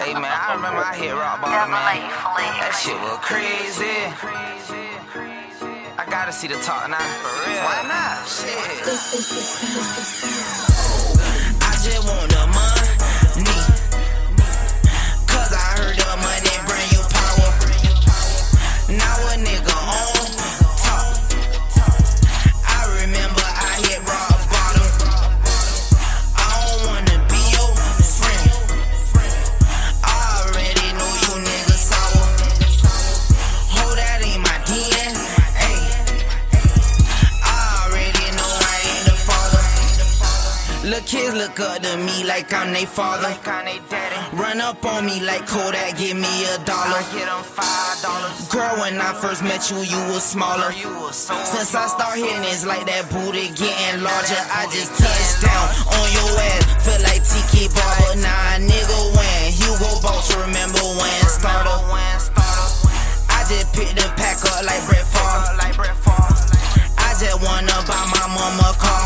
Hey man, I oh, remember I hit rock bottom, man. That shit was crazy. I gotta see the talk now. For real. Why not? Shit. I just want the money. Kids look up to me like I'm they father. Like I'm they daddy. Run up on me like Kodak, give me a dollar. I them five dollars. Girl, when I first met you, you was smaller. You was so Since I start hitting, it's like that booty getting larger. I just touched down on your ass, feel like Tiki Barber. Nah, nigga, when Hugo Boss, remember when starter. I just picked the pack up like Brett Favre. I just wanna buy my mama a car.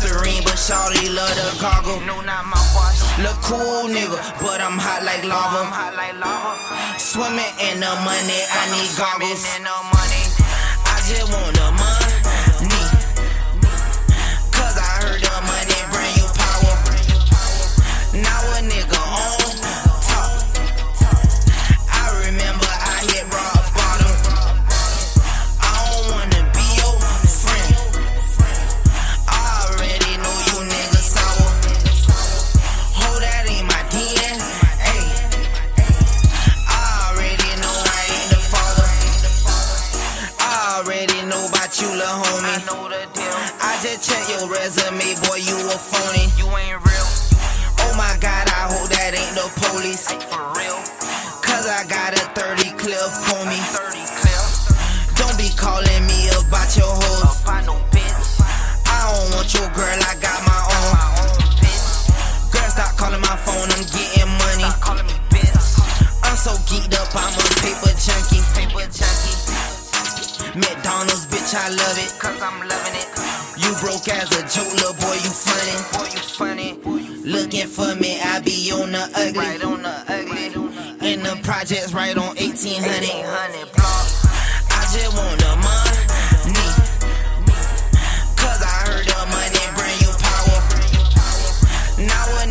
Listerine, but Shawty love the cargo. No, not mouthwash. Look cool, nigga, but I'm hot like lava. I'm hot like lava. Swimming in the money, I need goggles. In the money. I just want the money. You, lil' homie. I know the deal. I just checked your resume, boy, you a phony. You ain't real. Oh my god, I hope that ain't the police. for real. Cause I got a 30 clip bitch, I love it. Cause I'm loving it. You broke as a joke, little boy, you funny. Boy, you funny. Looking for me, I be on the ugly. Right on the ugly. In the projects, right on 1800. 1800 block. I just want the money. Cause I heard the money bring you power. Now a